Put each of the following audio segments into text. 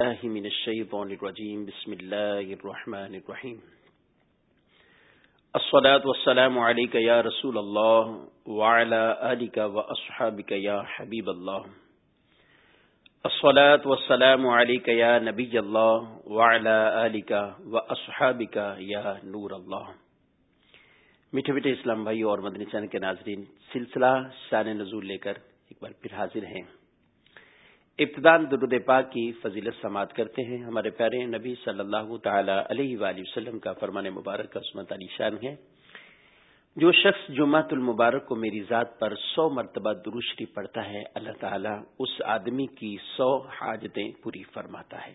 الله من الشيطان الرجيم. بسم الله الرحمن الرحيم. الصلاة والسلام عليك يا رسول الله وعلى آلك وأصحابك يا حبيب الله. الصلاة والسلام عليك يا نبي الله وعلى آلك وأصحابك يا نور الله. میٹھے میٹھے اسلام بھائی اور مدنی چین کے ناظرین، سلسلہ شان نزول لے کر ایک بار پھر حاضر ہیں۔ ابتدان درود پاک کی فضیلت سماعت کرتے ہیں۔ ہمارے پیارے نبی صلی اللہ تعالی علیہ وآلہ وسلم کا فرمان مبارک کا عصمت علی شان ہے۔ جو شخص جمعۃ المبارک کو میری ذات پر سو مرتبہ دروشری پڑھتا ہے، اللہ تعالیٰ اس آدمی کی سو حاجتیں پوری فرماتا ہے۔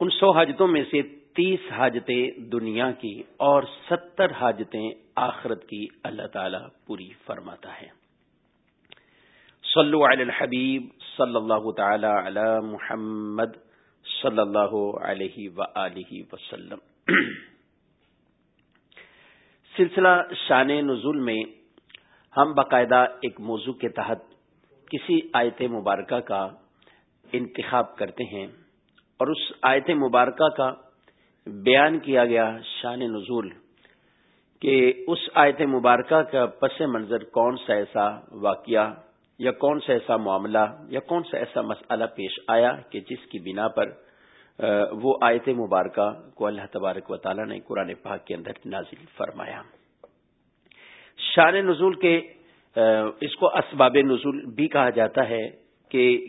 ان سو حاجتوں میں سے تیس حاجتیں دنیا کی اور ستر حاجتیں آخرت کی اللہ تعالی پوری فرماتا ہے۔ صلو علی الحبیب صلی اللہ تعالی علی محمد صلی اللہ علیہ و وسلم۔ سلسلہ شان نزول میں ہم باقاعدہ ایک موضوع کے تحت کسی آیت مبارکہ کا انتخاب کرتے ہیں اور اس آیت مبارکہ کا بیان کیا گیا شان نزول کہ اس آیت مبارکہ کا پس منظر کون سا ایسا واقعہ یا کون سا ایسا معاملہ یا کون سا ایسا مسئلہ پیش آیا کہ جس کی بنا پر وہ آیت مبارکہ کو اللہ تبارک و تعالیٰ نے قرآن پاک کے اندر نازل فرمایا۔ شان نزول کے اس کو اسباب نزول بھی کہا جاتا ہے کہ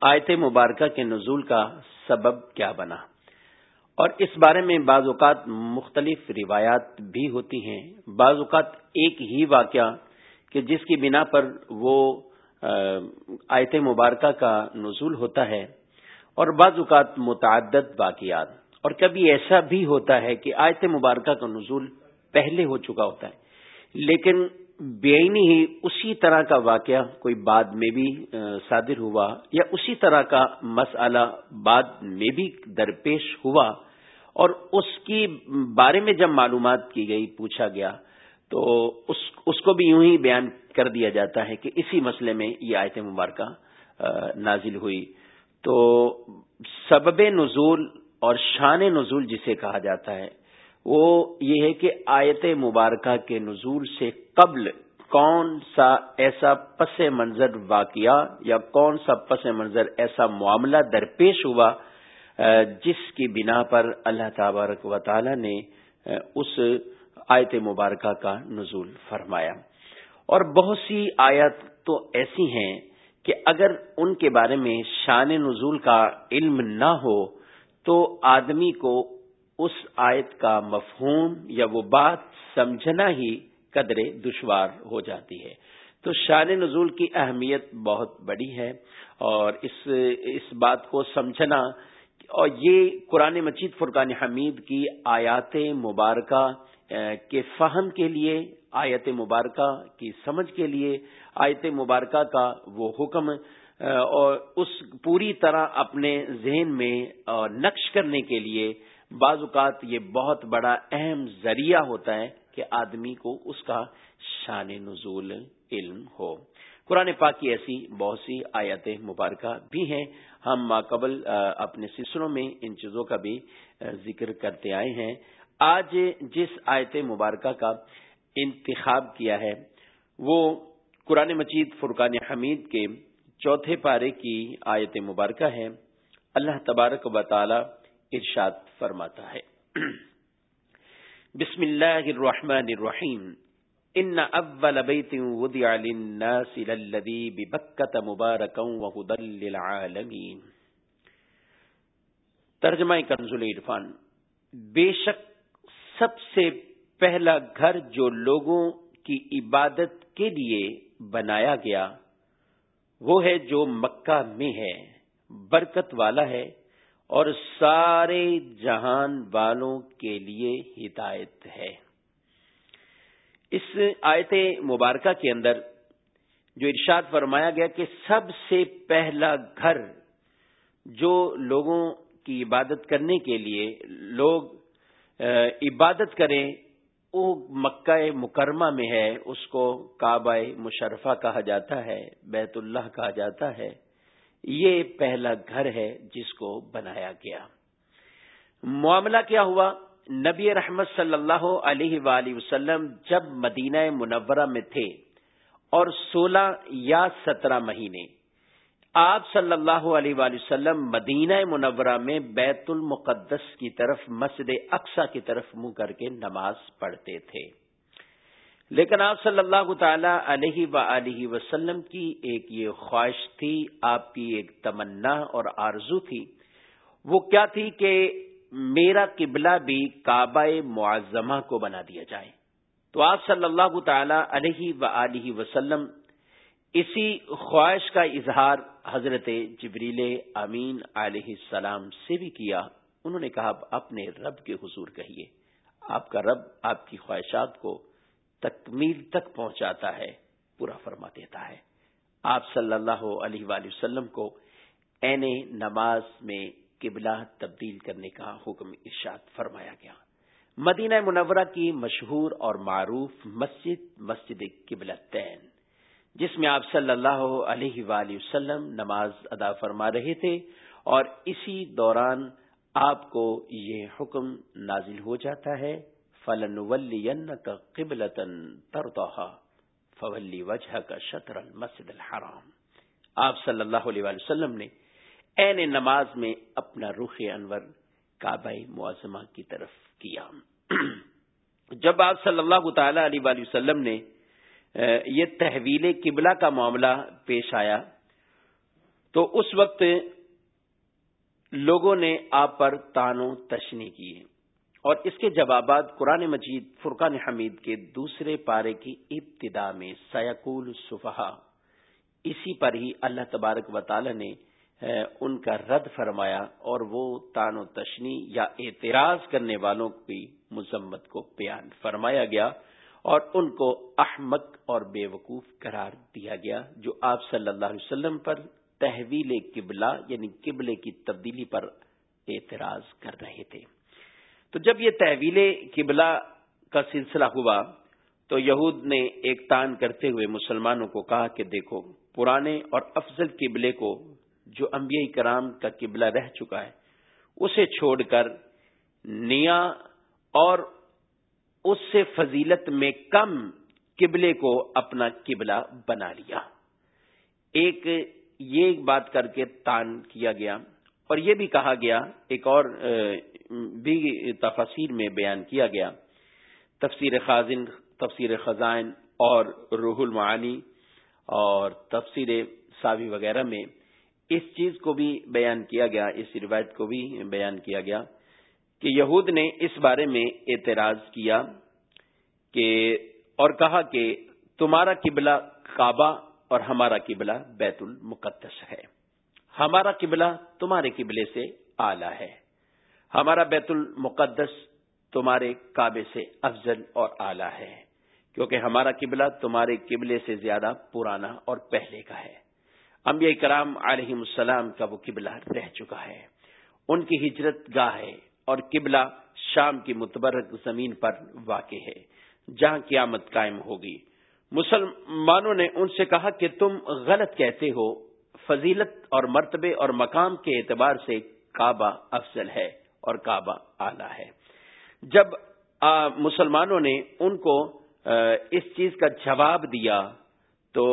آیت مبارکہ کے نزول کا سبب کیا بنا۔ اور اس بارے میں بعض اوقات مختلف روایات بھی ہوتی ہیں۔ بعض اوقات ایک ہی واقعہ کہ جس کی بنا پر وہ آیت مبارکہ کا نزول ہوتا ہے اور بعض اوقات متعدد واقعات اور کبھی ایسا بھی ہوتا ہے کہ آیت مبارکہ کا نزول پہلے ہو چکا ہوتا ہے، لیکن بےنی ہی اسی طرح کا واقعہ کوئی بعد میں بھی صادر ہوا یا اسی طرح کا مسئلہ بعد میں بھی درپیش ہوا اور اس کی بارے میں جب معلومات کی گئی، پوچھا گیا، تو اس اس کو بھی یوں ہی بیان کر دیا جاتا ہے کہ اسی مسئلے میں یہ آیت مبارکہ نازل ہوئی۔ تو سبب نزول اور شان نزول جسے کہا جاتا ہے، وہ یہ ہے کہ آیت مبارکہ کے نزول سے قبل کون سا ایسا پس منظر واقعہ یا کون سا پس منظر ایسا معاملہ درپیش ہوا جس کی بنا پر اللہ تبارک و تعالی نے اس آیت مبارکہ کا نزول فرمایا۔ اور بہت سی آیت تو ایسی ہیں کہ اگر ان کے بارے میں شان نزول کا علم نہ ہو تو آدمی کو اس آیت کا مفہوم یا وہ بات سمجھنا ہی قدرے دشوار ہو جاتی ہے۔ تو شان نزول کی اہمیت بہت بڑی ہے اور اس اس بات کو سمجھنا اور یہ قرآن مجید فرقان حمید کی آیات مبارکہ کے فہم کے لیے، آیت مبارکہ کی سمجھ کے لیے، آیت مبارکہ کا وہ حکم اور اس پوری طرح اپنے ذہن میں نقش کرنے کے لیے بعض اوقات یہ بہت بڑا اہم ذریعہ ہوتا ہے کہ آدمی کو اس کا شان نزول علم ہو۔ قرآن پاک کی ایسی بہت سی آیت مبارکہ بھی ہیں۔ ہم ماقبل اپنے سلسلوں میں ان چیزوں کا بھی ذکر کرتے آئے ہیں۔ آج جس آیت مبارکہ کا انتخاب کیا ہے، وہ قرآن مجید فرقان حمید کے چوتھے پارے کی آیت مبارکہ ہے۔ اللہ تبارک و تعالی ارشاد فرماتا ہے۔ بسم اللہ الرحمن الرحیم۔ ان اول بیت وضع للناس للذی ببکت مبارکا وہدل للعالمین ترجمہ کنزل عرفان، بے شک سب سے پہلا گھر جو لوگوں کی عبادت کے لیے بنایا گیا، وہ ہے جو مکہ میں ہے، برکت والا ہے اور سارے جہان والوں کے لیے ہدایت ہے۔ اس آیت مبارکہ کے اندر جو ارشاد فرمایا گیا کہ سب سے پہلا گھر جو لوگوں کی عبادت کرنے کے لیے لوگ عبادت کریں، وہ مکہ مکرمہ میں ہے، اس کو کعبہ مشرفہ کہا جاتا ہے، بیت اللہ کہا جاتا ہے، یہ پہلا گھر ہے جس کو بنایا گیا۔ معاملہ کیا ہوا؟ نبی رحمت صلی اللہ علیہ وآلہ وسلم جب مدینہ منورہ میں تھے اور سولہ یا سترہ مہینے، آپ صلی اللہ علیہ وآلہ وسلم مدینہ منورہ میں بیت المقدس کی طرف، مسجد اقسا کی طرف منہ کر کے نماز پڑھتے تھے۔ لیکن آپ صلی اللہ تعالی علیہ و وسلم کی ایک یہ خواہش تھی، آپ کی ایک تمنا اور آرزو تھی، وہ کیا تھی کہ میرا قبلہ بھی کعبہ معظمہ کو بنا دیا جائے۔ تو آپ صلی اللہ تعالی علیہ و وسلم اسی خواہش کا اظہار حضرت جبریل امین علیہ السلام سے بھی کیا۔ انہوں نے کہا اپنے رب کے حضور کہیے، آپ کا رب آپ کی خواہشات کو تکمیل تک پہنچاتا ہے، پورا فرما دیتا ہے۔ آپ صلی اللہ علیہ وآلہ وسلم کو این نماز میں قبلہ تبدیل کرنے کا حکم ارشاد فرمایا گیا۔ مدینہ منورہ کی مشہور اور معروف مسجد مسجد قبل تین، جس میں آپ صلی اللہ علیہ وآلہ وسلم نماز ادا فرما رہے تھے اور اسی دوران آپ کو یہ حکم نازل ہو جاتا ہے فلن ولی کا قبلتن ترتوحا فولی وجہ کا شطر المسد الحرام۔ آپ صلی اللہ علیہ وسلم نے این نماز میں اپنا رخ انور کعبہ معظمہ کی طرف کیا۔ جب آپ صلی اللہ تعالی علیہ وآلہ وسلم نے یہ تحویل قبلہ کا معاملہ پیش آیا، تو اس وقت لوگوں نے آپ پر تانو تشنی کی۔ اور اس کے جوابات قرآن مجید فرقان حمید کے دوسرے پارے کی ابتدا میں سیقول صفحہ اسی پر ہی اللہ تبارک و تعالی نے ان کا رد فرمایا اور وہ تان و تشنی یا اعتراض کرنے والوں کی مذمت کو بیان فرمایا گیا اور ان کو احمد اور بے وقوف قرار دیا گیا، جو آپ صلی اللہ علیہ وسلم پر تحویل قبلہ یعنی قبلے کی تبدیلی پر اعتراض کر رہے تھے۔ تو جب یہ تحویل قبلہ کا سلسلہ ہوا، تو یہود نے ایک تان کرتے ہوئے مسلمانوں کو کہا کہ دیکھو، پرانے اور افضل قبلے کو جو انبیاء کرام کا قبلہ رہ چکا ہے، اسے چھوڑ کر نیا اور اس سے فضیلت میں کم قبلے کو اپنا قبلہ بنا لیا۔ ایک یہ بات کر کے تان کیا گیا۔ اور یہ بھی کہا گیا، ایک اور بھی تفاصیر میں بیان کیا گیا۔ تفسیر خازن، تفسیر خزائن اور روح المعانی اور تفسیر ساوی وغیرہ میں اس چیز کو بھی بیان کیا گیا، اس روایت کو بھی بیان کیا گیا کہ یہود نے اس بارے میں اعتراض کیا کہ اور کہا کہ تمہارا قبلہ کعبہ اور ہمارا قبلہ بیت المقدس ہے۔ ہمارا قبلہ تمہارے قبلے سے اعلی ہے۔ ہمارا بیت المقدس تمہارے کعبے سے افضل اور اعلی ہے۔ کیونکہ ہمارا قبلہ تمہارے قبلے سے زیادہ پرانا اور پہلے کا ہے۔ انبیاء کرام علیہ السلام کا وہ قبلہ رہ چکا ہے۔ ان کی ہجرت گاہ ہے اور قبلہ شام کی متبرک زمین پر واقع ہے، جہاں قیامت قائم ہوگی۔ مسلمانوں نے ان سے کہا کہ تم غلط کہتے ہو، فضیلت اور مرتبے اور مقام کے اعتبار سے کعبہ افضل ہے اور کعبہ آلہ ہے۔ جب مسلمانوں نے ان کو اس چیز کا جواب دیا تو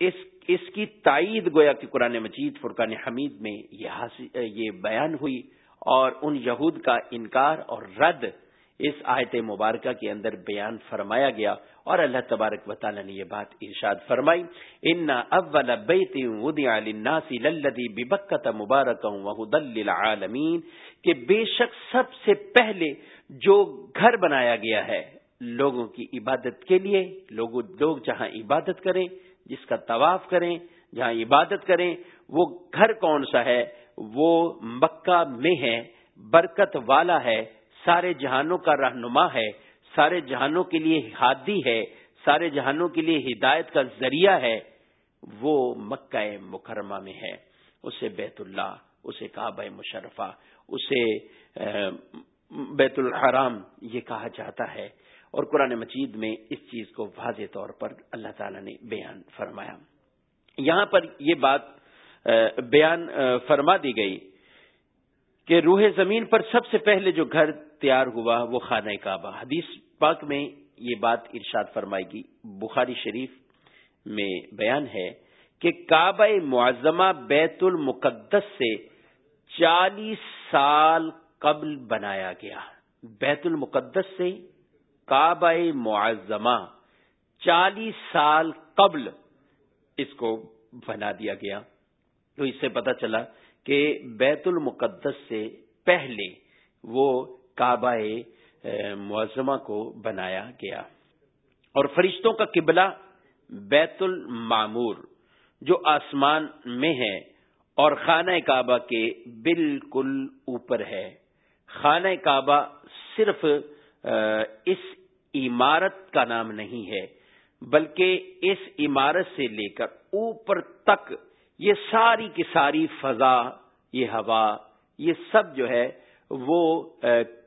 اس اس کی تائید گویا کہ قرآن مجید فرقان حمید میں یہ بیان ہوئی اور ان یہود کا انکار اور رد اس آیت مبارکہ کے اندر بیان فرمایا گیا اور اللہ تبارک و تعالی نے یہ بات ارشاد فرمائی، ان اول بیت وضع للناس للذي ببکۃ مبارکا وهدى للعالمین کہ بے شک سب سے پہلے جو گھر بنایا گیا ہے لوگوں کی عبادت کے لیے لوگ لوگ جہاں عبادت کریں جس کا طواف کریں، جہاں عبادت کریں، وہ گھر کون سا ہے؟ وہ مکہ میں ہے، برکت والا ہے، سارے جہانوں کا رہنما ہے، سارے جہانوں کے لیے ہادی ہے، سارے جہانوں کے لیے ہدایت کا ذریعہ ہے، وہ مکہ مکرمہ میں ہے۔ اسے بیت اللہ، اسے کعبہ مشرفہ، اسے بیت الحرام یہ کہا جاتا ہے۔ اور قرآن مجید میں اس چیز کو واضح طور پر اللہ تعالی نے بیان فرمایا۔ یہاں پر یہ بات بیان فرما دی گئی کہ روح زمین پر سب سے پہلے جو گھر تیار ہوا وہ خانہ کعبہ۔ حدیث پاک میں یہ بات ارشاد فرمائے گی۔ بخاری شریف میں بیان ہے کہ کعبہ معظمہ بیت المقدس سے چالیس سال قبل بنایا گیا۔ بیت المقدس سے کعبہ معظمہ چالیس سال قبل اس کو بنا دیا گیا۔ تو اس سے پتا چلا کہ بیت المقدس سے پہلے وہ کعبہ معظمہ کو بنایا گیا۔ اور فرشتوں کا قبلہ بیت المعمور، جو آسمان میں ہے اور خانہ کعبہ کے بالکل اوپر ہے۔ خانہ کعبہ صرف اس عمارت کا نام نہیں ہے، بلکہ اس عمارت سے لے کر اوپر تک یہ ساری کی ساری فضا، یہ ہوا، یہ سب جو ہے وہ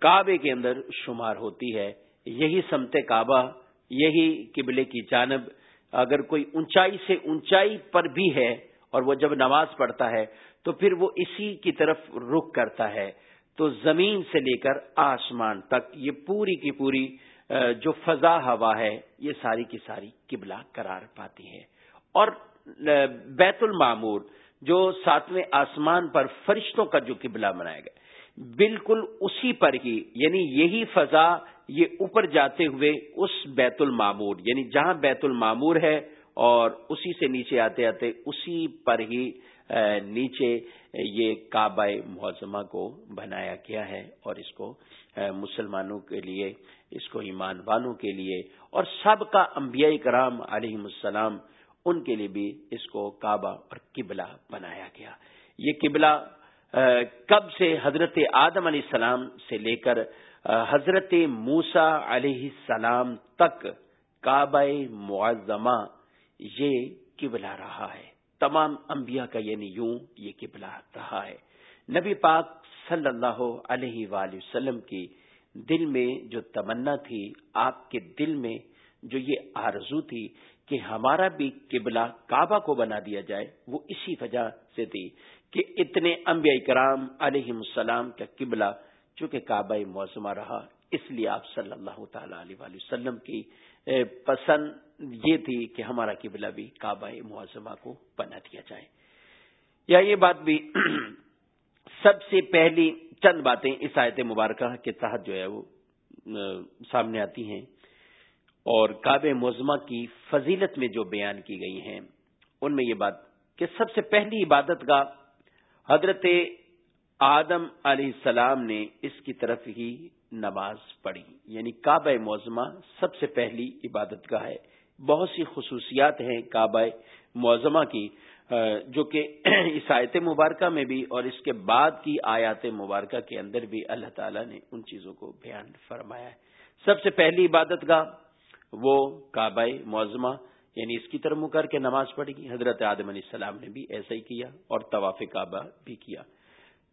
کعبے کے اندر شمار ہوتی ہے۔ یہی سمت کعبہ، یہی قبلے کی جانب۔ اگر کوئی اونچائی سے اونچائی پر بھی ہے اور وہ جب نماز پڑھتا ہے، تو پھر وہ اسی کی طرف رخ کرتا ہے۔ تو زمین سے لے کر آسمان تک یہ پوری کی پوری جو فضا ہوا ہے، یہ ساری کی ساری قبلہ قرار پاتی ہے۔ اور بیت المعمور، جو ساتویں آسمان پر فرشتوں کا جو قبلہ بنایا گیا، بالکل اسی پر ہی یعنی یہی فضا یہ اوپر جاتے ہوئے اس بیت المعمور یعنی جہاں بیت المعمور ہے اور اسی سے نیچے آتے آتے اسی پر ہی نیچے یہ کعبہ معظمہ کو بنایا گیا ہے اور اس کو مسلمانوں کے لیے، اس کو ایمان والوں کے لیے اور سب کا انبیاء کرام علیہ السلام ان کے لیے بھی اس کو کعبہ اور قبلہ بنایا گیا۔ یہ قبلہ کب سے حضرت آدم علیہ السلام سے لے کر حضرت موسا علیہ السلام تک کعبہ معظمہ یہ قبلہ رہا ہے۔ تمام انبیاء کا یعنی یوں یہ قبلہ رہا ہے۔ نبی پاک صلی اللہ علیہ وآلہ وسلم کی دل میں جو تمنا تھی، آپ کے دل میں جو یہ آرزو تھی کہ ہمارا بھی قبلہ کعبہ کو بنا دیا جائے، وہ اسی وجہ سے تھی کہ اتنے انبیاء کرام علیہ السلام کا قبلہ چونکہ کعبہ موسمہ رہا، اس لیے آپ صلی اللہ تعالی علیہ وسلم کی پسند یہ تھی کہ ہمارا قبلہ بھی کعبہ معظمہ کو بنا دیا جائے۔ یا یہ بات بھی سب سے پہلی چند باتیں اس آیت مبارکہ کے تحت جو ہے وہ سامنے آتی ہیں۔ اور کعب مزمہ کی فضیلت میں جو بیان کی گئی ہیں، ان میں یہ بات کہ سب سے پہلی عبادت کا حضرت آدم علیہ السلام نے اس کی طرف ہی نماز پڑھی۔ یعنی کعبہ معظمہ سب سے پہلی عبادت کا ہے۔ بہت سی خصوصیات ہیں کعبہ معظمہ کی جو کہ اس آیت مبارکہ میں بھی اور اس کے بعد کی آیات مبارکہ کے اندر بھی اللہ تعالی نے ان چیزوں کو بیان فرمایا ہے۔ سب سے پہلی عبادت کا وہ کعبہ معظمہ یعنی اس کی طرف کر کے نماز پڑھے گی حضرت آدم علیہ السلام نے بھی ایسا ہی کیا اور طواف کعبہ بھی کیا۔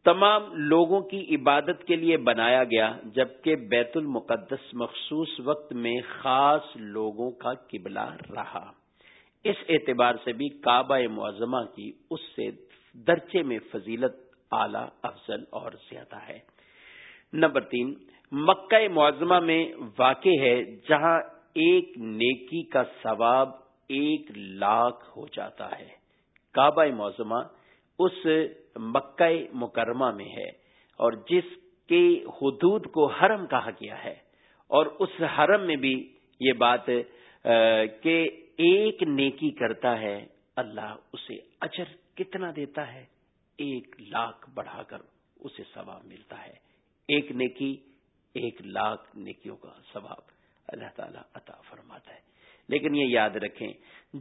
تمام لوگوں کی عبادت کے لیے بنایا گیا، جبکہ بیت المقدس مخصوص وقت میں خاص لوگوں کا قبلہ رہا۔ اس اعتبار سے بھی کعبہ معظمہ کی اس سے درچے میں فضیلت اعلی، افضل اور زیادہ ہے۔ نمبر تین، مکہ معظمہ میں واقع ہے جہاں ایک نیکی کا ثواب ایک لاکھ ہو جاتا ہے۔ کعبہ معظمہ اس مکہ مکرمہ میں ہے اور جس کے حدود کو حرم کہا گیا ہے اور اس حرم میں بھی یہ بات کہ ایک نیکی کرتا ہے، اللہ اسے اجر کتنا دیتا ہے؟ ایک لاکھ بڑھا کر اسے ثواب ملتا ہے۔ ایک نیکی، ایک لاکھ نیکیوں کا ثواب اللہ تعالیٰ عطا فرماتا ہے۔ لیکن یہ یاد رکھیں،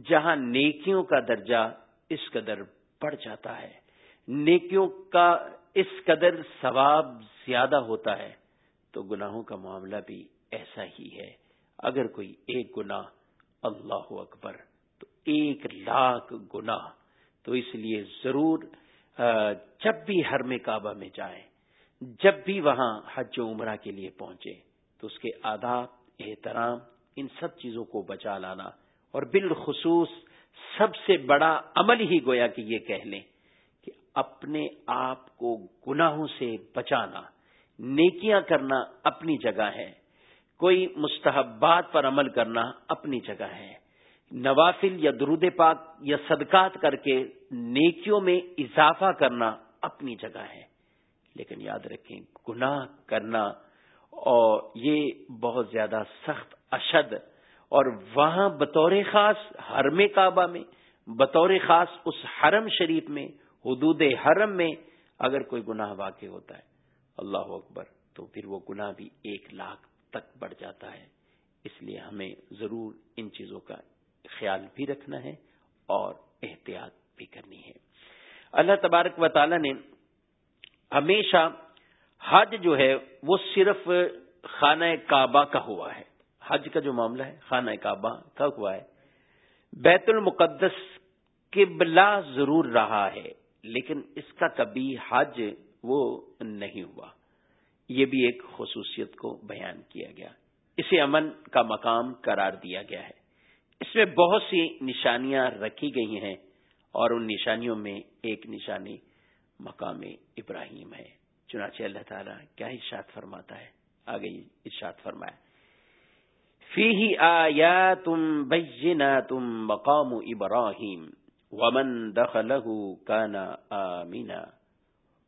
جہاں نیکیوں کا درجہ اس قدر بڑھ جاتا ہے۔ نیکیوں کا اس قدر ثواب زیادہ ہوتا ہے تو گناہوں کا معاملہ بھی ایسا ہی ہے۔ اگر کوئی ایک گنا اللہ اکبر تو ایک لاکھ گنا تو اس لیے ضرور جب بھی ہر میں کعبہ میں جائیں، جب بھی وہاں حج و عمرہ کے لیے پہنچے تو اس کے آداب، احترام، ان سب چیزوں کو بچا لانا اور بالخصوص سب سے بڑا عمل ہی گویا کہ یہ کہہ لیں کہ اپنے آپ کو گناہوں سے بچانا، نیکیاں کرنا اپنی جگہ ہے، کوئی مستحبات پر عمل کرنا اپنی جگہ ہے، نوافل یا درود پاک یا صدقات کر کے نیکیوں میں اضافہ کرنا اپنی جگہ ہے۔ لیکن یاد رکھیں، گناہ کرنا اور یہ بہت زیادہ سخت اشد اور وہاں بطور خاص حرم کعبہ میں، بطور خاص اس حرم شریف میں، حدود حرم میں اگر کوئی گناہ واقع ہوتا ہے، اللہ اکبر، تو پھر وہ گناہ بھی ایک لاکھ تک بڑھ جاتا ہے۔ اس لیے ہمیں ضرور ان چیزوں کا خیال بھی رکھنا ہے اور احتیاط بھی کرنی ہے۔ اللہ تبارک و تعالی نے ہمیشہ حج جو ہے، وہ صرف خانہ کعبہ کا ہوا ہے۔ حج کا جو معاملہ ہے، خانہ کعبہ کا ہوا ہے۔ بیت المقدس قبلہ ضرور رہا ہے، لیکن اس کا کبھی حج وہ نہیں ہوا۔ یہ بھی ایک خصوصیت کو بیان کیا گیا۔ اسے امن کا مقام قرار دیا گیا ہے۔ اس میں بہت سی نشانیاں رکھی گئی ہیں اور ان نشانیوں میں ایک نشانی مقام ابراہیم ہے۔ چنانچہ اللہ تعالیٰ کیا ارشاد فرماتا ہے؟ آگے ارشاد فرمایا فی آیا تم بجنا تم مقام ابراہیم ومن دخلہ کانا آمینا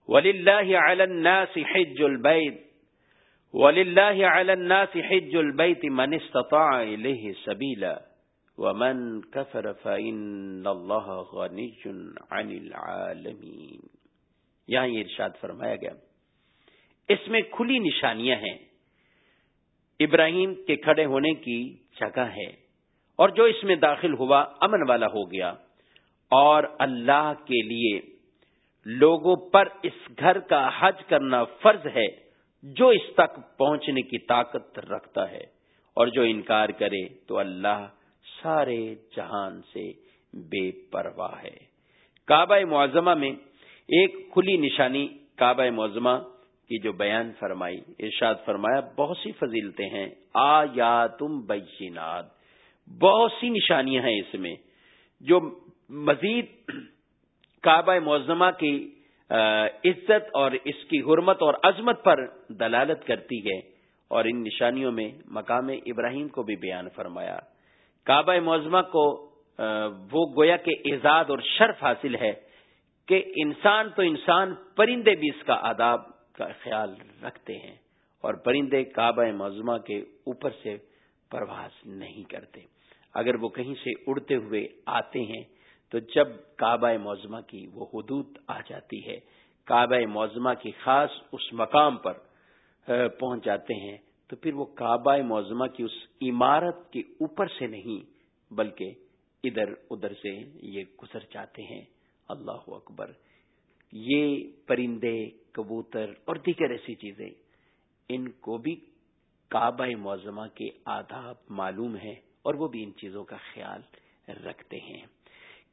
ولله على الناس حج البيت ولله على الناس حج البيت من استطاع إليه سبيلا. ومن كفر فإن الله غني عن العالمين. یہاں یہ ارشاد فرمایا گیا اس میں کھلی نشانیاں ہیں۔ ابراہیم کے کھڑے ہونے کی جگہ ہے اور جو اس میں داخل ہوا امن والا ہو گیا اور اللہ کے لیے لوگوں پر اس گھر کا حج کرنا فرض ہے جو اس تک پہنچنے کی طاقت رکھتا ہے اور جو انکار کرے تو اللہ سارے جہان سے بے پرواہ ہے۔ کعبہ معظمہ میں ایک کھلی نشانی، کعبہ معظمہ کی جو بیان فرمائی، ارشاد فرمایا، بہت سی فضیلتیں ہیں۔ آ یا تم بینات۔ بہت سی نشانیاں ہیں اس میں۔ جو مزید کعبہ معظمہ کی عزت اور اس کی حرمت اور عظمت پر دلالت کرتی ہے۔ اور ان نشانیوں میں مقام ابراہیم کو بھی بیان فرمایا۔ کعبہ معظمہ کو وہ گویا کے اعزاز اور شرف حاصل ہے کہ انسان تو انسان، پرندے بھی اس کا آداب کا خیال رکھتے ہیں اور پرندے کعبہ معظمہ کے اوپر سے پرواز نہیں کرتے۔ اگر وہ کہیں سے اڑتے ہوئے آتے ہیں، تو جب کعبہ معظمہ کی وہ حدود آ جاتی ہے، کعبہ معظمہ کی خاص اس مقام پر پہنچ جاتے ہیں، تو پھر وہ کعبہ معظمہ کی اس عمارت کے اوپر سے نہیں، بلکہ ادھر ادھر سے یہ گزر جاتے ہیں۔ اللہ اکبر۔ یہ پرندے، کبوتر اور دیگر ایسی چیزیں، ان کو بھی کعبہ معظمہ کے آداب معلوم ہے اور وہ بھی ان چیزوں کا خیال رکھتے ہیں۔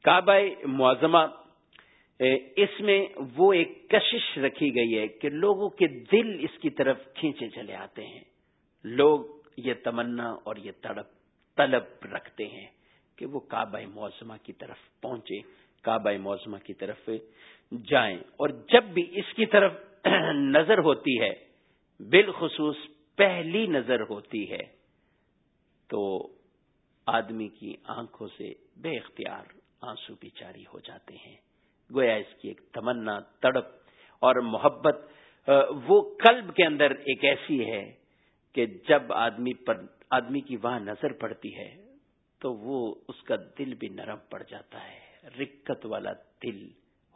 کعبہ معظمہ اس میں وہ ایک کشش رکھی گئی ہے کہ لوگوں کے دل اس کی طرف کھینچے چلے آتے ہیں۔ لوگ یہ تمنا اور یہ تڑپ، طلب رکھتے ہیں کہ وہ کعبہ معظمہ کی طرف پہنچے۔ کعبہ معظمہ کی طرف جائیں۔ اور جب بھی اس کی طرف نظر ہوتی ہے، بالخصوص پہلی نظر ہوتی ہے، تو آدمی کی آنکھوں سے بے اختیار آنسو بھی جاری ہو جاتے ہیں۔ گویا اس کی ایک تمنا، تڑپ اور محبت وہ قلب کے اندر ایک ایسی ہے کہ جب آدمی پر، آدمی کی وہاں نظر پڑتی ہے، تو وہ اس کا دل بھی نرم پڑ جاتا ہے۔ رکت والا دل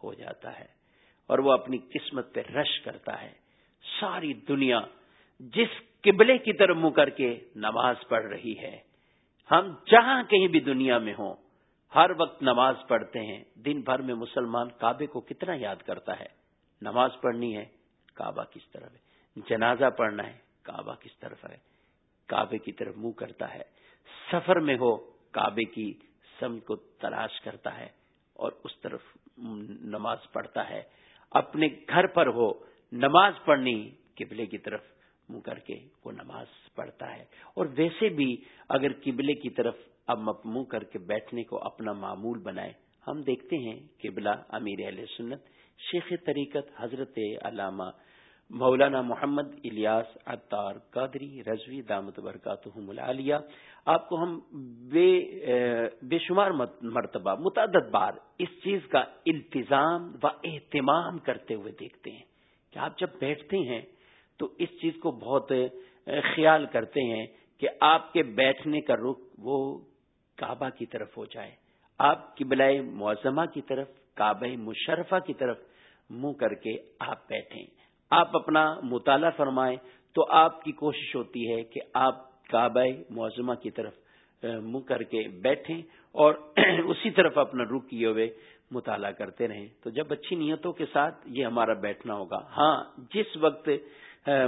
ہو جاتا ہے اور وہ اپنی قسمت پہ رش کرتا ہے۔ ساری دنیا جس قبلے کی طرف منہ کر کے نماز پڑھ رہی ہے۔ ہم جہاں کہیں بھی دنیا میں ہوں، ہر وقت نماز پڑھتے ہیں۔ دن بھر میں مسلمان کعبے کو کتنا یاد کرتا ہے۔ نماز پڑھنی ہے، کعبہ کس طرف ہے؟ جنازہ پڑھنا ہے، کعبہ کس طرف ہے؟ کعبے کی طرف منہ کرتا ہے۔ سفر میں ہو، کعبے کی سم کو تلاش کرتا ہے۔ اور اس طرف نماز پڑھتا ہے۔ اپنے گھر پر ہو، نماز پڑھنی قبلے کی طرف منہ کر کے وہ نماز پڑھتا ہے۔ اور ویسے بھی اگر قبلے کی طرف اب منہ کر کے بیٹھنے کو اپنا معمول بنائے ہم دیکھتے ہیں قبلہ امیر علیہ سنت، شیخ طریقت حضرت علامہ مولانا محمد الیاس عطار قادری، رضوی دامت برکاتہم العالیہ، آپ کو ہم بے بے شمار مرتبہ، متعدد بار اس چیز کا التظام و اہتمام کرتے ہوئے دیکھتے ہیں کہ آپ جب بیٹھتے ہیں تو اس چیز کو بہت خیال کرتے ہیں کہ آپ کے بیٹھنے کا رخ وہ کعبہ کی طرف ہو جائے، آپ کی بلائے معظمہ کی طرف، کعبہ مشرفہ کی طرف منہ کر کے آپ بیٹھیں۔ آپ اپنا مطالعہ فرمائیں تو آپ کی کوشش ہوتی ہے کہ آپ کعبہ معظمہ کی طرف منہ کر کے بیٹھیں اور اسی طرف اپنا رخ کیے ہوئے مطالعہ کرتے رہیں۔ تو جب اچھی نیتوں کے ساتھ یہ ہمارا بیٹھنا ہوگا ہاں جس وقت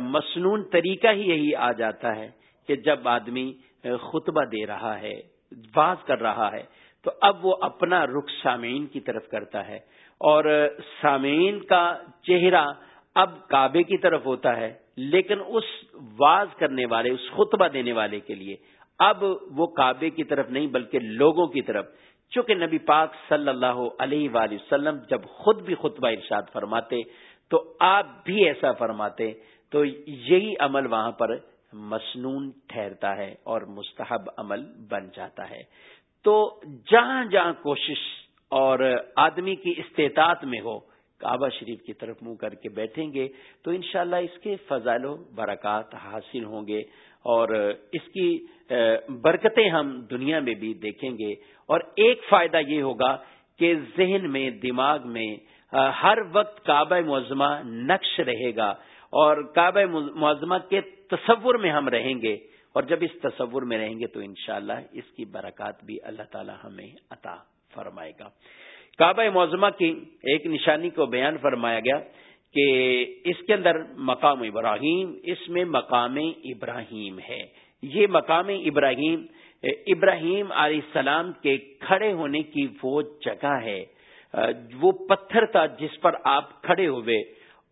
مصنون طریقہ ہی یہی آ جاتا ہے کہ جب آدمی خطبہ دے رہا ہے باز کر رہا ہے، تو اب وہ اپنا رخ سامعین کی طرف کرتا ہے۔ اور سامعین کا چہرہ اب کعبے کی طرف ہوتا ہے، لیکن اس واز کرنے والے، اس خطبہ دینے والے کے لیے اب وہ کعبے کی طرف نہیں، بلکہ لوگوں کی طرف۔ چونکہ نبی پاک صلی اللہ علیہ وآلہ وسلم جب خود بھی خطبہ ارشاد فرماتے، تو آپ بھی ایسا فرماتے، تو یہی عمل وہاں پر مصنون ٹھہرتا ہے اور مستحب عمل بن جاتا ہے۔ تو جہاں جہاں کوشش اور آدمی کی استطاعت میں ہو کعبہ شریف کی طرف منہ کر کے بیٹھیں گے تو انشاءاللہ اس کے فضائل و برکات حاصل ہوں گے اور اس کی برکتیں ہم دنیا میں بھی دیکھیں گے اور ایک فائدہ یہ ہوگا کہ ذہن میں، دماغ میں ہر وقت کعبہ معظمہ نقش رہے گا اور کعبہ معظمہ کے تصور میں ہم رہیں گے اور جب اس تصور میں رہیں گے تو انشاءاللہ اس کی برکات بھی اللہ تعالی ہمیں عطا فرمائے گا۔ کعبہ معظمہ کی ایک نشانی کو بیان فرمایا گیا کہ اس کے اندر مقام ابراہیم، اس میں مقام ابراہیم ہے۔ یہ مقام ابراہیم ابراہیم علیہ السلام کے کھڑے ہونے کی وہ جگہ ہے۔ وہ پتھر تھا جس پر آپ کھڑے ہوئے۔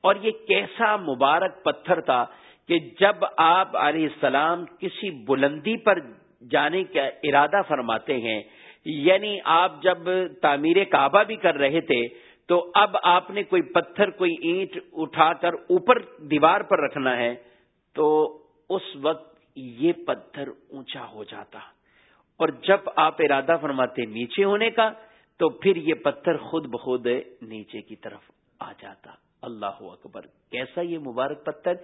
اور یہ کیسا مبارک پتھر تھا کہ جب آپ علیہ السلام کسی بلندی پر جانے کا ارادہ فرماتے ہیں یعنی آپ جب تعمیر کعبہ بھی کر رہے تھے، تو اب آپ نے کوئی پتھر، کوئی اینٹ اٹھا کر اوپر دیوار پر رکھنا ہے، تو اس وقت یہ پتھر اونچا ہو جاتا۔ اور جب آپ ارادہ فرماتے نیچے ہونے کا، تو پھر یہ پتھر خود بخود نیچے کی طرف آ جاتا۔ اللہ اکبر، کیسا یہ مبارک پتھر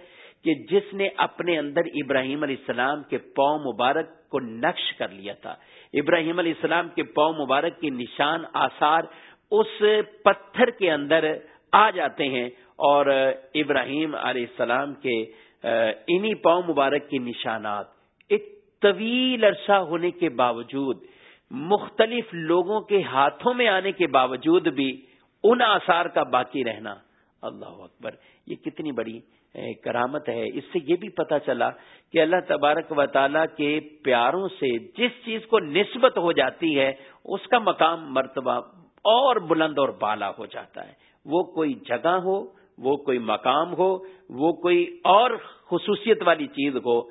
کہ جس نے اپنے اندر ابراہیم علیہ السلام کے پاؤں مبارک کو نقش کر لیا تھا۔ ابراہیم علیہ السلام کے پاؤں مبارک کے نشان آثار اس پتھر کے اندر آ جاتے ہیں اور ابراہیم علیہ السلام کے انہی پاؤں مبارک کے نشانات ایک طویل عرصہ ہونے کے باوجود، مختلف لوگوں کے ہاتھوں میں آنے کے باوجود بھی ان آثار کا باقی رہنا۔ اللہ اکبر، یہ کتنی بڑی کرامت ہے۔ اس سے یہ بھی پتا چلا کہ اللہ تبارک و تعالی کے پیاروں سے جس چیز کو نسبت ہو جاتی ہے، اس کا مقام مرتبہ اور بلند اور بالا ہو جاتا ہے۔ وہ کوئی جگہ ہو، وہ کوئی مقام ہو، وہ کوئی اور خصوصیت والی چیز ہو،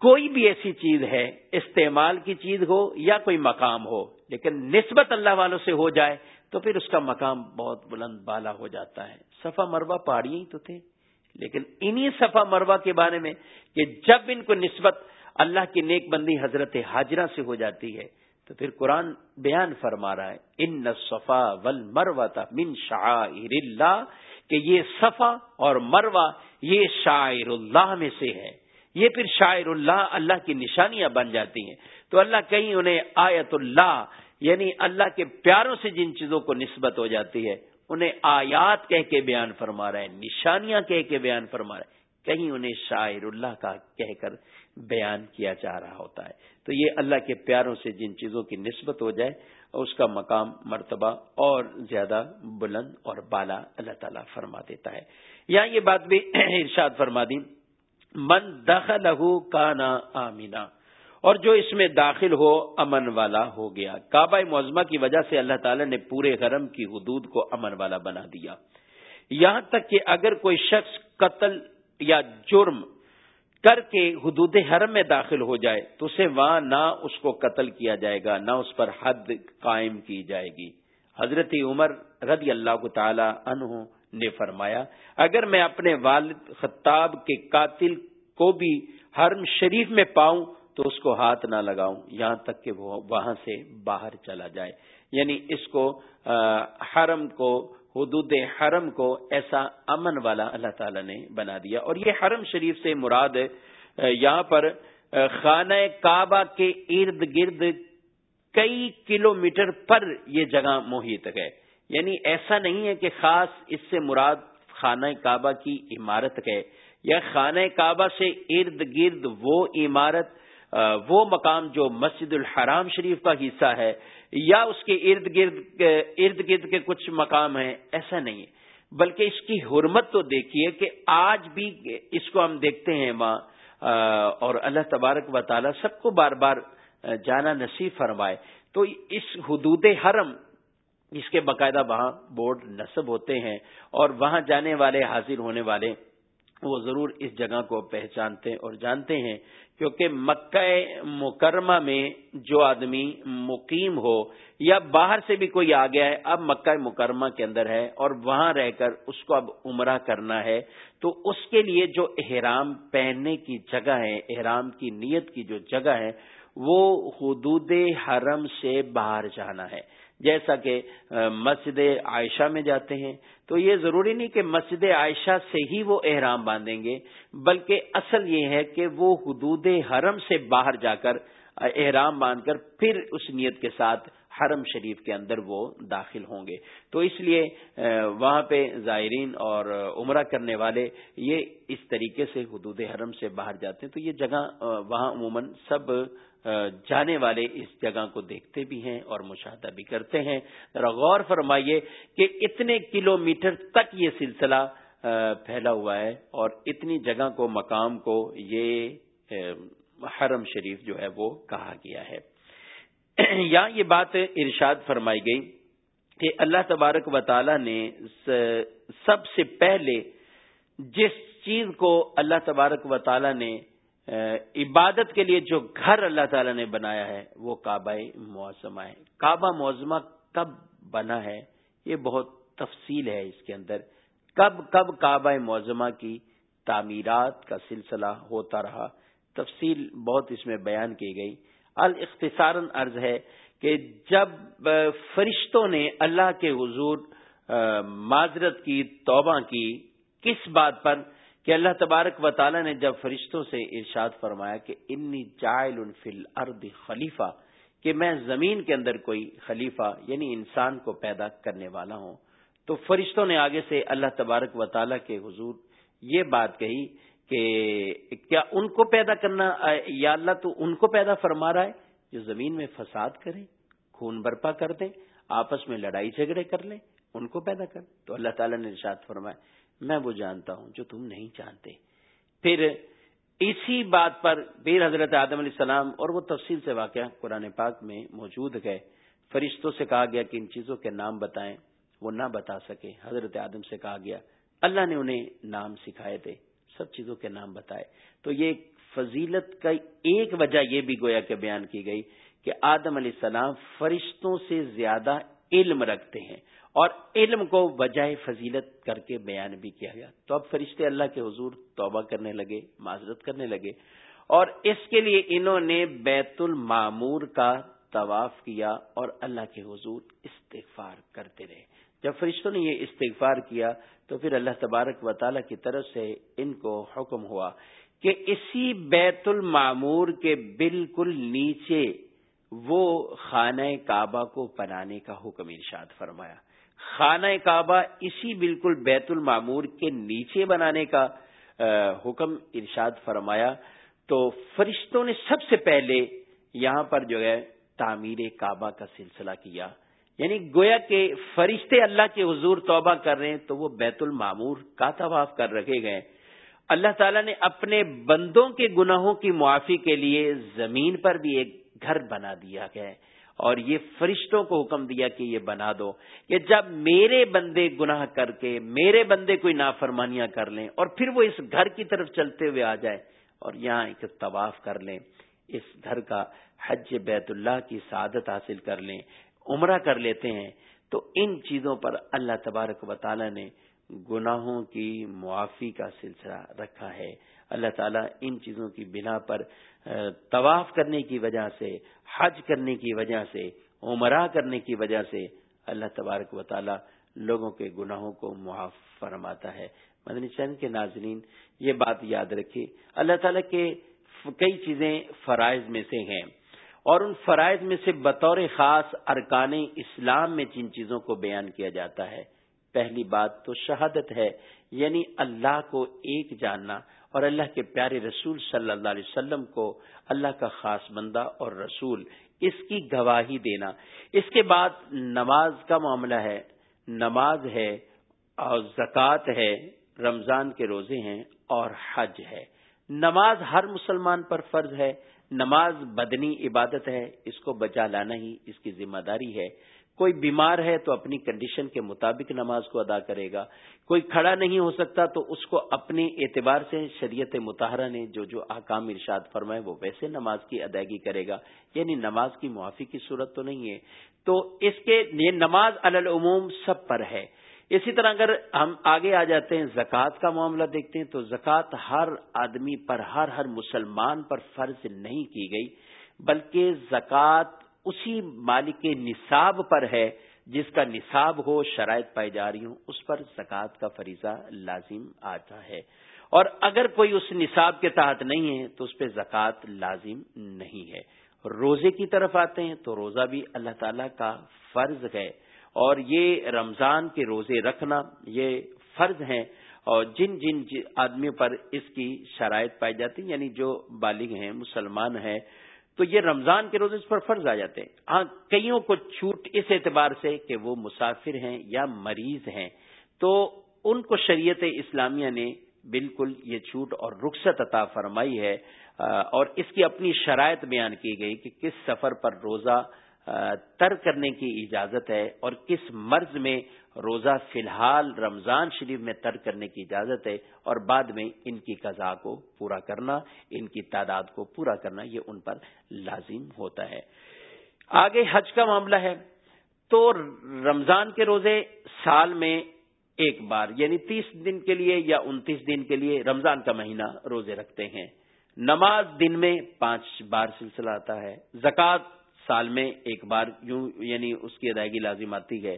کوئی بھی ایسی چیز ہے، استعمال کی چیز ہو یا کوئی مقام ہو، لیکن نسبت اللہ والوں سے ہو جائے تو پھر اس کا مقام بہت بلند بالا ہو جاتا ہے۔ صفا مربع پہاڑیاں ہی تو تھے۔ لیکن انہی صفا مروا کے بارے میں کہ جب ان کو نسبت اللہ کی نیک بندی حضرت حاجرہ سے ہو جاتی ہے، تو پھر قرآن بیان فرما رہا ہے، ان صفا ول مروا من شاعر اللہ، کہ یہ صفا اور مروا یہ شاعر اللہ میں سے ہے۔ یہ پھر شاعر اللہ اللہ کی نشانیاں بن جاتی ہیں۔ تو اللہ کہیں انہیں آیت اللہ یعنی اللہ کے پیاروں سے جن چیزوں کو نسبت ہو جاتی ہے انہیں آیات کہہ کے بیان فرما رہے ہیں نشانیاں کہہ کے بیان فرما رہے ہیں کہیں انہیں شاعر اللہ کا کہہ کر بیان کیا جا رہا ہوتا ہے۔ تو یہ اللہ کے پیاروں سے جن چیزوں کی نسبت ہو جائے، اس کا مقام، مرتبہ اور زیادہ بلند اور بالا اللہ تعالیٰ فرما دیتا ہے۔ یہاں یہ بات بھی ارشاد فرما دی، من دخل کا نا آمینا اور جو اس میں داخل ہو امن والا ہو گیا۔ کعبہ معظمہ کی وجہ سے اللہ تعالی نے پورے حرم کی حدود کو امن والا بنا دیا۔ یہاں تک کہ اگر کوئی شخص قتل یا جرم کر کے حدود حرم میں داخل ہو جائے تو اسے وہاں نہ اس کو قتل کیا جائے گا، نہ اس پر حد قائم کی جائے گی۔ حضرت عمر رضی اللہ تعالی عنہ نے فرمایا، اگر میں اپنے والد خطاب کے قاتل کو بھی حرم شریف میں پاؤں تو اس کو ہاتھ نہ لگاؤں، یہاں تک کہ وہ وہاں سے باہر چلا جائے۔ یعنی اس کو حرم کو، حدود حرم کو ایسا امن والا اللہ تعالی نے بنا دیا۔ اور یہ حرم شریف سے مراد یہاں پر خانہ کعبہ کے ارد گرد کئی کلومیٹر پر یہ جگہ محیط ہے۔ یعنی ایسا نہیں ہے کہ خاص اس سے مراد خانہ کعبہ کی عمارت ہے۔ یا خانہ کعبہ سے ارد گرد وہ عمارت وہ مقام جو مسجد الحرام شریف کا حصہ ہے، یا اس کے ارد گرد ارد گرد کے کچھ مقام ہیں، ایسا نہیں۔ ہے بلکہ اس کی حرمت تو دیکھیے کہ آج بھی اس کو ہم دیکھتے ہیں ماں۔ اور اللہ تبارک و تعالی سب کو بار بار جانا نصیب فرمائے۔ تو اس حدود حرم جس کے باقاعدہ وہاں بورڈ نصب ہوتے ہیں۔ اور وہاں جانے والے، حاضر ہونے والے، وہ ضرور اس جگہ کو پہچانتے اور جانتے ہیں۔ کیونکہ مکہ مکرمہ میں جو آدمی مقیم ہو یا باہر سے بھی کوئی آ گیا ہے، اب مکہ مکرمہ کے اندر ہے اور وہاں رہ کر اس کو اب عمرہ کرنا ہے، تو اس کے لیے جو احرام پہننے کی جگہ ہے، احرام کی نیت کی جو جگہ ہے وہ حدود حرم سے باہر جانا ہے۔ جیسا کہ مسجد عائشہ میں جاتے ہیں۔ تو یہ ضروری نہیں کہ مسجد عائشہ سے ہی وہ احرام باندھیں گے، بلکہ اصل یہ ہے کہ وہ حدود حرم سے باہر جا کر احرام باندھ کر پھر اس نیت کے ساتھ حرم شریف کے اندر وہ داخل ہوں گے۔ تو اس لیے وہاں پہ زائرین اور عمرہ کرنے والے یہ اس طریقے سے حدود حرم سے باہر جاتے ہیں۔ تو یہ جگہ وہاں عموماً سب جانے والے اس جگہ کو دیکھتے بھی ہیں اور مشاہدہ بھی کرتے ہیں۔ ذرا غور فرمائیے کہ اتنے کلومیٹر تک یہ سلسلہ پھیلا ہوا ہے اور اتنی جگہ کو، مقام کو یہ حرم شریف جو ہے وہ کہا گیا ہے۔ یہاں یہ بات ارشاد فرمائی گئی کہ اللہ تبارک و تعالی نے سب سے پہلے جس چیز کو اللہ تبارک و تعالی نے عبادت کے لیے جو گھر اللہ تعالی نے بنایا ہے، وہ کعبہ معظمہ ہے۔ کعبہ معظمہ کب بنا ہے؟ یہ بہت تفصیل ہے اس کے اندر۔ کب کب کعبہ معظمہ کی تعمیرات کا سلسلہ ہوتا رہا؟ تفصیل بہت اس میں بیان کی گئی۔ الاختصارن عرض ہے کہ جب فرشتوں نے اللہ کے حضور معذرت کی، توبہ کی، کس بات پر؟ کہ اللہ تبارک و تعالی نے جب فرشتوں سے ارشاد فرمایا کہ انی جائل فل ارد خلیفہ، کہ میں زمین کے اندر کوئی خلیفہ یعنی انسان کو پیدا کرنے والا ہوں، تو فرشتوں نے آگے سے اللہ تبارک و تعالی کے حضور یہ بات کہی کہ کیا ان کو پیدا کرنا، یا اللہ تو ان کو پیدا فرما رہا ہے جو زمین میں فساد کریں، خون برپا کر دیں، آپس میں لڑائی جھگڑے کر لیں، ان کو پیدا کر۔ تو اللہ تعالیٰ نے ارشاد فرمایا میں وہ جانتا ہوں جو تم نہیں جانتے۔ پھر اسی بات پر پھر حضرت آدم علیہ السلام اور وہ تفصیل سے واقعہ قرآن پاک میں موجود گئے فرشتوں سے کہا گیا کہ ان چیزوں کے نام بتائیں، وہ نہ بتا سکے۔ حضرت آدم سے کہا گیا، اللہ نے انہیں نام سکھائے تھے، سب چیزوں کے نام بتائے۔ تو یہ فضیلت کا ایک وجہ یہ بھی گویا کہ بیان کی گئی کہ آدم علیہ السلام فرشتوں سے زیادہ علم رکھتے ہیں۔ اور علم کو وجہ فضیلت کر کے بیان بھی کیا گیا۔ تو اب فرشتے اللہ کے حضور توبہ کرنے لگے، معذرت کرنے لگے اور اس کے لیے انہوں نے بیت المامور کا طواف کیا اور اللہ کے حضور استغفار کرتے رہے۔ جب فرشتوں نے یہ استغفار کیا تو پھر اللہ تبارک و تعالی کی طرف سے ان کو حکم ہوا کہ اسی بیت المامور کے بالکل نیچے وہ خانہ کعبہ کو بنانے کا حکم ارشاد فرمایا۔ خانہ کعبہ اسی بالکل بیت المعمور کے نیچے بنانے کا حکم ارشاد فرمایا۔ تو فرشتوں نے سب سے پہلے یہاں پر جو ہے تعمیر کعبہ کا سلسلہ کیا۔ یعنی گویا کہ فرشتے اللہ کے حضور توبہ کر رہے ہیں تو وہ بیت المعمور کا طواف کر رکھے گئے۔ اللہ تعالیٰ نے اپنے بندوں کے گناہوں کی معافی کے لیے زمین پر بھی ایک گھر بنا دیا گیا۔ اور یہ فرشتوں کو حکم دیا کہ یہ بنا دو کہ جب میرے بندے گناہ کر کے، میرے بندے کوئی نافرمانیاں کر لیں اور پھر وہ اس گھر کی طرف چلتے ہوئے آ جائے اور یہاں ایک طواف کر لیں، اس گھر کا حج بیت اللہ کی سعادت حاصل کر لیں، عمرہ کر لیتے ہیں، تو ان چیزوں پر اللہ تبارک و تعالی نے گناہوں کی معافی کا سلسلہ رکھا ہے۔ اللہ تعالیٰ ان چیزوں کی بنا پر طواف کرنے کی وجہ سے، حج کرنے کی وجہ سے، عمرہ کرنے کی وجہ سے اللہ تبارک و تعالی لوگوں کے گناہوں کو معاف فرماتا ہے۔ مدنی چند کے ناظرین، یہ بات یاد رکھیے اللہ تعالیٰ کے کئی چیزیں فرائض میں سے ہیں۔ اور ان فرائض میں سے بطور خاص ارکان اسلام میں جن چیزوں کو بیان کیا جاتا ہے پہلی بات تو شہادت ہے یعنی اللہ کو ایک جاننا اور اللہ کے پیارے رسول صلی اللہ علیہ وسلم کو اللہ کا خاص بندہ اور رسول، اس کی گواہی دینا۔ اس کے بعد نماز کا معاملہ ہے۔ نماز ہے اور زکوٰۃ ہے، رمضان کے روزے ہیں اور حج ہے۔ نماز ہر مسلمان پر فرض ہے، نماز بدنی عبادت ہے، اس کو بچا لانا ہی اس کی ذمہ داری ہے۔ کوئی بیمار ہے تو اپنی کنڈیشن کے مطابق نماز کو ادا کرے گا۔ کوئی کھڑا نہیں ہو سکتا تو اس کو اپنے اعتبار سے شریعت متحرہ نے جو جو احکام ارشاد فرمائے وہ ویسے نماز کی ادائیگی کرے گا۔ یعنی نماز کی معافی کی صورت تو نہیں ہے۔ تو اس کے یہ نماز العموم سب پر ہے۔ اسی طرح اگر ہم آگے آ جاتے ہیں، زکوٰۃ کا معاملہ دیکھتے ہیں تو زکوٰۃ ہر آدمی پر، ہر ہر مسلمان پر فرض نہیں کی گئی، بلکہ زکوٰۃ اسی مالک نصاب پر ہے جس کا نصاب ہو، شرائط پائی جا رہی ہوں، اس پر زکوٰۃ کا فریضہ لازم آتا ہے۔ اور اگر کوئی اس نصاب کے تحت نہیں ہے، تو اس پہ زکوٰۃ لازم نہیں ہے۔ روزے کی طرف آتے ہیں، تو روزہ بھی اللہ تعالی کا فرض ہے۔ اور یہ رمضان کے روزے رکھنا، یہ فرض ہیں۔ اور جن جن آدمیوں پر اس کی شرائط پائی جاتی یعنی جو بالغ ہیں، مسلمان ہیں تو یہ رمضان کے روزے اس پر فرض آ جاتے ہیں۔ ہاں کئیوں کو چھوٹ اس اعتبار سے کہ وہ مسافر ہیں یا مریض ہیں، تو ان کو شریعت اسلامیہ نے بالکل یہ چھوٹ اور رخصت عطا فرمائی ہے۔ اور اس کی اپنی شرائط بیان کی گئی کہ کس سفر پر روزہ تر کرنے کی اجازت ہے اور کس مرض میں روزہ فی الحال رمضان شریف میں تر کرنے کی اجازت ہے اور بعد میں ان کی قضاء کو پورا کرنا، ان کی تعداد کو پورا کرنا، یہ ان پر لازم ہوتا ہے۔ آگے حج کا معاملہ ہے۔ تو رمضان کے روزے سال میں ایک بار یعنی تیس دن کے لیے یا انتیس دن کے لیے رمضان کا مہینہ روزے رکھتے ہیں۔ نماز دن میں پانچ بار سلسلہ آتا ہے۔ زکوٰۃ سال میں ایک بار، یوں یعنی اس کی ادائیگی لازم آتی ہے۔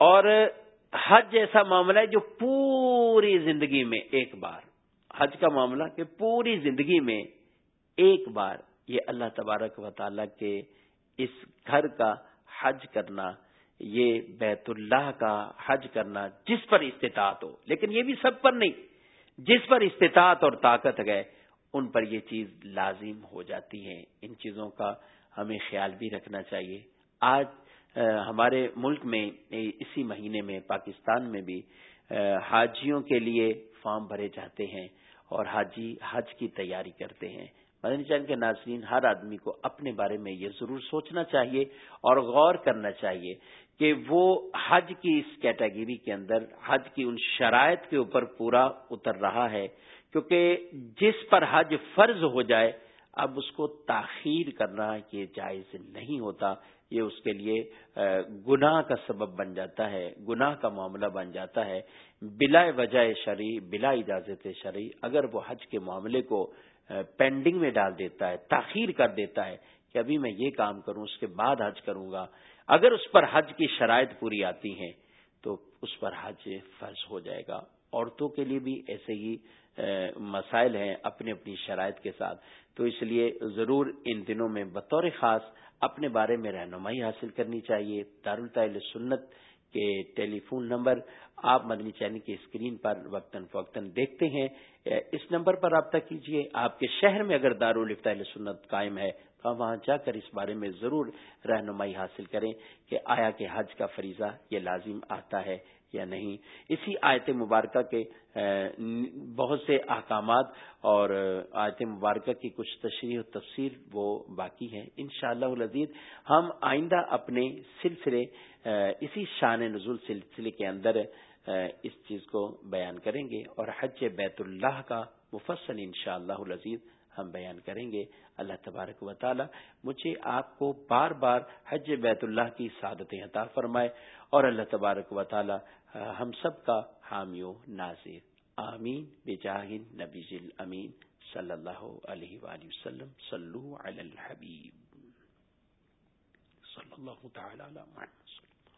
اور حج ایسا معاملہ ہے جو پوری زندگی میں ایک بار، حج کا معاملہ کہ پوری زندگی میں ایک بار یہ اللہ تبارک و تعالی کے اس گھر کا حج کرنا، یہ بیت اللہ کا حج کرنا جس پر استطاعت ہو، لیکن یہ بھی سب پر نہیں، جس پر استطاعت اور طاقت گئے ان پر یہ چیز لازم ہو جاتی ہے ان چیزوں کا ہمیں خیال بھی رکھنا چاہیے۔ آج ہمارے ملک میں اسی مہینے میں پاکستان میں بھی حاجیوں کے لیے فارم بھرے جاتے ہیں اور حاجی، حج کی تیاری کرتے ہیں۔ مدنی چین کے ناظرین، ہر آدمی کو اپنے بارے میں یہ ضرور سوچنا چاہیے اور غور کرنا چاہیے کہ وہ حج کی اس کیٹیگری کے اندر، حج کی ان شرائط کے اوپر پورا اتر رہا ہے۔ کیونکہ جس پر حج فرض ہو جائے، اب اس کو تاخیر کرنا یہ جائز نہیں ہوتا۔ یہ اس کے لیے گناہ کا سبب بن جاتا ہے، گناہ کا معاملہ بن جاتا ہے۔ بلا وجہ شرعی، بلا اجازت شرعی اگر وہ حج کے معاملے کو پینڈنگ میں ڈال دیتا ہے، تاخیر کر دیتا ہے کہ ابھی میں یہ کام کروں، اس کے بعد حج کروں گا۔ اگر اس پر حج کی شرائط پوری آتی ہیں تو اس پر حج فرض ہو جائے گا۔ عورتوں کے لیے بھی ایسے ہی مسائل ہیں اپنی اپنی شرائط کے ساتھ۔ تو اس لیے ضرور ان دنوں میں بطور خاص اپنے بارے میں رہنمائی حاصل کرنی چاہیے۔ دارالطل سنت کے ٹیلی فون نمبر آپ مدنی چینل کی اسکرین پر وقتاً فوقتاً دیکھتے ہیں۔ اس نمبر پر رابطہ کیجیے۔ آپ کے شہر میں اگر دارالفتا سنت قائم ہے تو آپ وہاں جا کر اس بارے میں ضرور رہنمائی حاصل کریں کہ آیا کہ حج کا فریضہ یہ لازم آتا ہے۔ یا نہیں۔ اسی آیت مبارکہ کے بہت سے احکامات اور آیت مبارکہ کی کچھ تشریح و تفسیر وہ باقی ہیں۔ ان شاء اللہ ہم آئندہ اپنے سلسلے اسی شان نزول سلسلے کے اندر اس چیز کو بیان کریں گے اور حج بیت اللہ کا مفصل ان شاء اللہ ہم بیان کریں گے۔ اللہ تبارک و تعالی مجھے آپ کو بار بار حج بیت اللہ کی سعادتیں عطا فرمائے اور اللہ تبارک و تعالی ہم سب کا حامی و ناظر۔ آمین۔ بجاہن نبی ذل امین۔ صلی اللہ علیہ وآلہ وسلم۔ صلو علی الحبیب۔ صلی اللہ تعالی علی محمد۔